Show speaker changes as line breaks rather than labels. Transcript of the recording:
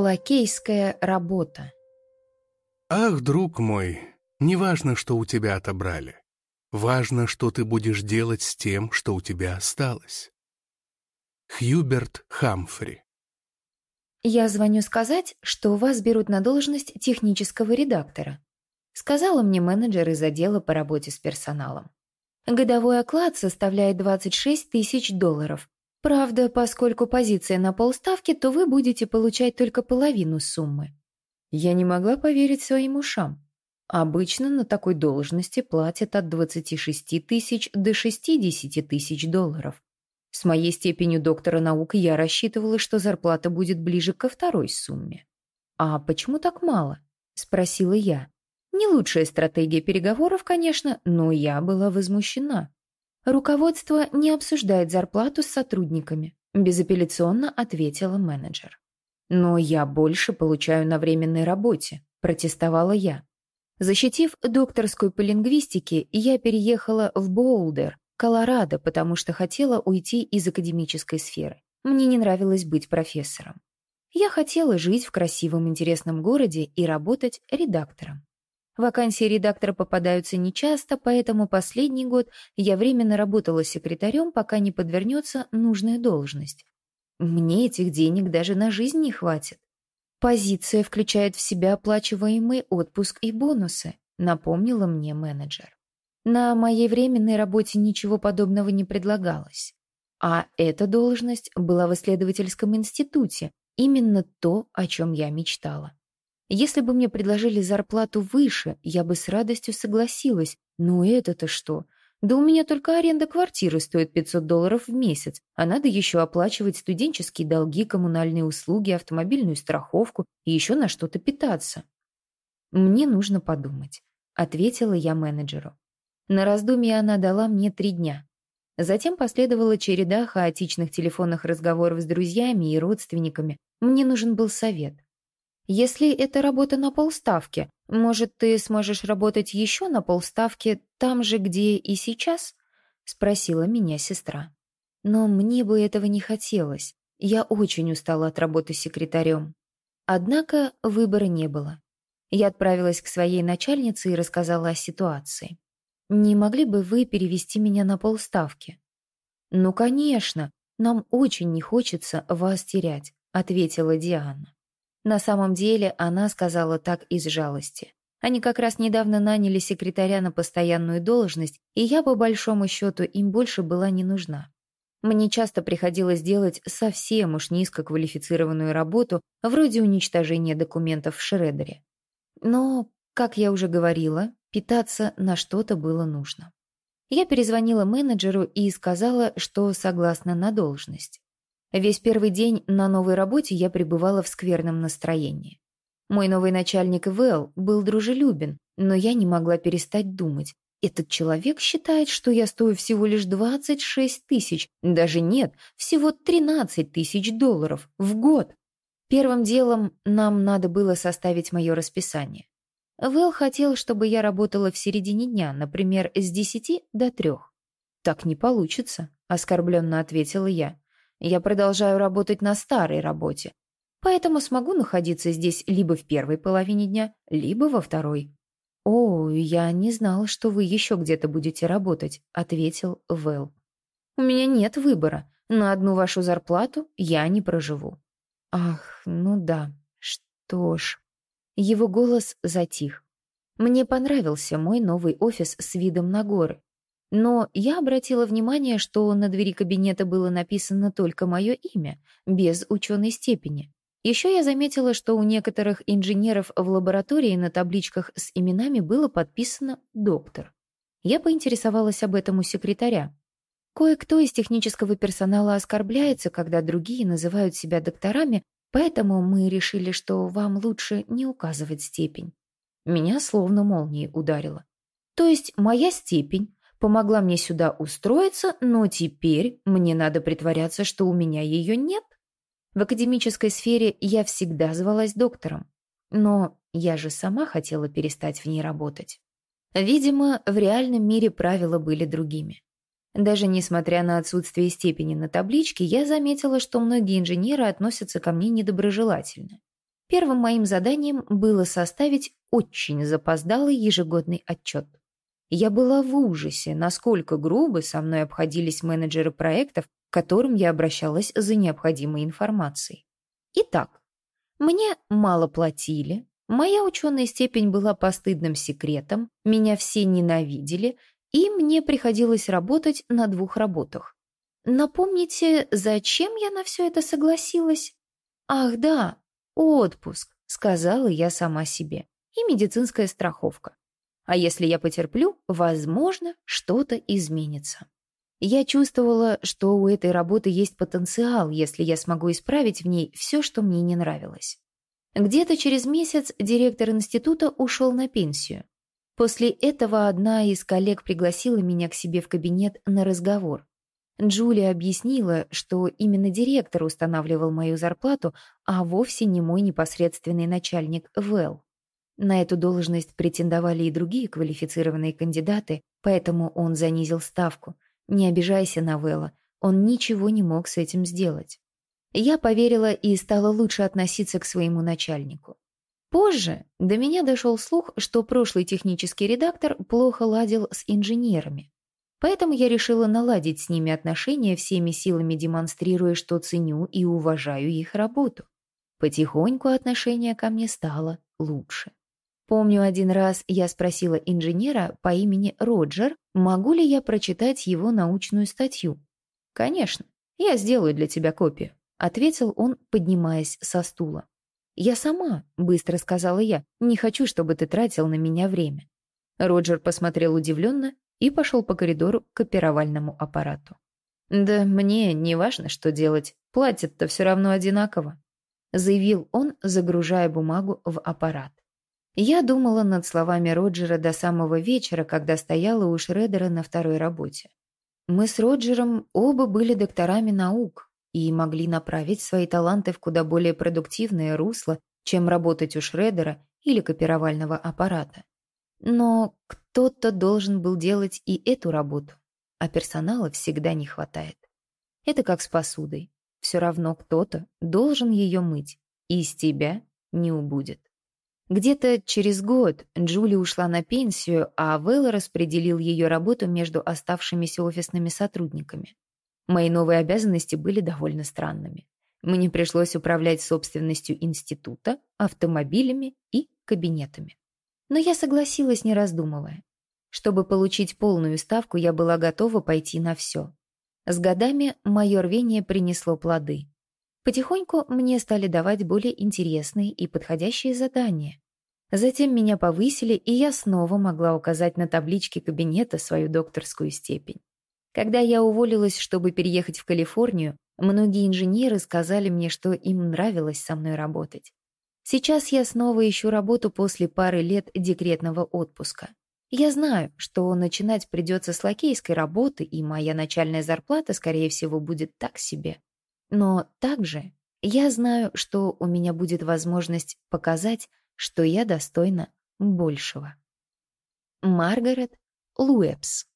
Лакейская работа.
Ах, друг мой, не важно, что у тебя отобрали. Важно, что ты будешь делать с тем, что у тебя осталось. Хьюберт Хамфри
Я звоню сказать, что вас берут на должность технического редактора. Сказала мне менеджер из отдела по работе с персоналом. Годовой оклад составляет 26 тысяч долларов. Правда, поскольку позиция на полставки, то вы будете получать только половину суммы. Я не могла поверить своим ушам. Обычно на такой должности платят от 26 тысяч до 60 тысяч долларов. С моей степенью доктора наук я рассчитывала, что зарплата будет ближе ко второй сумме. «А почему так мало?» – спросила я. Не лучшая стратегия переговоров, конечно, но я была возмущена. Руководство не обсуждает зарплату с сотрудниками, безапелляционно ответила менеджер. Но я больше получаю на временной работе, протестовала я. Защитив докторскую по лингвистике, я переехала в Боулдер, Колорадо, потому что хотела уйти из академической сферы. Мне не нравилось быть профессором. Я хотела жить в красивом интересном городе и работать редактором. Вакансии редактора попадаются нечасто, поэтому последний год я временно работала секретарем, пока не подвернется нужная должность. Мне этих денег даже на жизнь не хватит. Позиция включает в себя оплачиваемый отпуск и бонусы, напомнила мне менеджер. На моей временной работе ничего подобного не предлагалось. А эта должность была в исследовательском институте, именно то, о чем я мечтала. Если бы мне предложили зарплату выше, я бы с радостью согласилась. Но это-то что? Да у меня только аренда квартиры стоит 500 долларов в месяц, а надо еще оплачивать студенческие долги, коммунальные услуги, автомобильную страховку и еще на что-то питаться. «Мне нужно подумать», — ответила я менеджеру. На раздумье она дала мне три дня. Затем последовала череда хаотичных телефонных разговоров с друзьями и родственниками. Мне нужен был совет. Если это работа на полставки, может, ты сможешь работать еще на полставки там же, где и сейчас?» — спросила меня сестра. Но мне бы этого не хотелось. Я очень устала от работы секретарем. Однако выбора не было. Я отправилась к своей начальнице и рассказала о ситуации. «Не могли бы вы перевести меня на полставки?» «Ну, конечно, нам очень не хочется вас терять», — ответила Диана. На самом деле она сказала так из жалости. Они как раз недавно наняли секретаря на постоянную должность, и я, по большому счету, им больше была не нужна. Мне часто приходилось делать совсем уж низкоквалифицированную работу, вроде уничтожения документов в шредере. Но, как я уже говорила, питаться на что-то было нужно. Я перезвонила менеджеру и сказала, что согласна на должность. Весь первый день на новой работе я пребывала в скверном настроении. Мой новый начальник Вэл был дружелюбен, но я не могла перестать думать. Этот человек считает, что я стою всего лишь 26 тысяч, даже нет, всего 13 тысяч долларов в год. Первым делом нам надо было составить мое расписание. Вэл хотел, чтобы я работала в середине дня, например, с 10 до 3. «Так не получится», — оскорбленно ответила я. Я продолжаю работать на старой работе, поэтому смогу находиться здесь либо в первой половине дня, либо во второй». «О, я не знал, что вы еще где-то будете работать», — ответил Вэл. «У меня нет выбора. На одну вашу зарплату я не проживу». «Ах, ну да. Что ж...» Его голос затих. Мне понравился мой новый офис с видом на горы. Но я обратила внимание, что на двери кабинета было написано только мое имя, без ученой степени. Еще я заметила, что у некоторых инженеров в лаборатории на табличках с именами было подписано «доктор». Я поинтересовалась об этом у секретаря. Кое-кто из технического персонала оскорбляется, когда другие называют себя докторами, поэтому мы решили, что вам лучше не указывать степень. Меня словно молнией ударило. То есть моя степень помогла мне сюда устроиться, но теперь мне надо притворяться, что у меня ее нет. В академической сфере я всегда звалась доктором, но я же сама хотела перестать в ней работать. Видимо, в реальном мире правила были другими. Даже несмотря на отсутствие степени на табличке, я заметила, что многие инженеры относятся ко мне недоброжелательно. Первым моим заданием было составить очень запоздалый ежегодный отчет. Я была в ужасе, насколько грубо со мной обходились менеджеры проектов, к которым я обращалась за необходимой информацией. Итак, мне мало платили, моя ученая степень была постыдным секретом, меня все ненавидели, и мне приходилось работать на двух работах. Напомните, зачем я на все это согласилась? Ах да, отпуск, сказала я сама себе, и медицинская страховка. А если я потерплю, возможно, что-то изменится. Я чувствовала, что у этой работы есть потенциал, если я смогу исправить в ней все, что мне не нравилось. Где-то через месяц директор института ушел на пенсию. После этого одна из коллег пригласила меня к себе в кабинет на разговор. Джулия объяснила, что именно директор устанавливал мою зарплату, а вовсе не мой непосредственный начальник Вэл. На эту должность претендовали и другие квалифицированные кандидаты, поэтому он занизил ставку – не обижайся на Вэлла, он ничего не мог с этим сделать. Я поверила и стала лучше относиться к своему начальнику. Позже до меня дошел слух, что прошлый технический редактор плохо ладил с инженерами. Поэтому я решила наладить с ними отношения всеми силами, демонстрируя, что ценю и уважаю их работу. Потихоньку отношение ко мне стало лучше. Помню, один раз я спросила инженера по имени Роджер, могу ли я прочитать его научную статью. «Конечно, я сделаю для тебя копию», — ответил он, поднимаясь со стула. «Я сама», — быстро сказала я, — «не хочу, чтобы ты тратил на меня время». Роджер посмотрел удивленно и пошел по коридору к копировальному аппарату. «Да мне не важно, что делать, платят-то все равно одинаково», — заявил он, загружая бумагу в аппарат. Я думала над словами Роджера до самого вечера, когда стояла у Шредера на второй работе. Мы с Роджером оба были докторами наук и могли направить свои таланты в куда более продуктивное русло, чем работать у Шредера или копировального аппарата. Но кто-то должен был делать и эту работу, а персонала всегда не хватает. Это как с посудой. Все равно кто-то должен ее мыть, и из тебя не убудет. Где-то через год Джули ушла на пенсию, а Вэлла распределил ее работу между оставшимися офисными сотрудниками. Мои новые обязанности были довольно странными. Мне пришлось управлять собственностью института, автомобилями и кабинетами. Но я согласилась, не раздумывая. Чтобы получить полную ставку, я была готова пойти на все. С годами мое рвение принесло плоды. Потихоньку мне стали давать более интересные и подходящие задания. Затем меня повысили, и я снова могла указать на табличке кабинета свою докторскую степень. Когда я уволилась, чтобы переехать в Калифорнию, многие инженеры сказали мне, что им нравилось со мной работать. Сейчас я снова ищу работу после пары лет декретного отпуска. Я знаю, что начинать придется с лакейской работы, и моя начальная зарплата, скорее всего, будет так себе. Но также я знаю, что у меня будет возможность показать, что я достойна большего. Маргарет Луэпс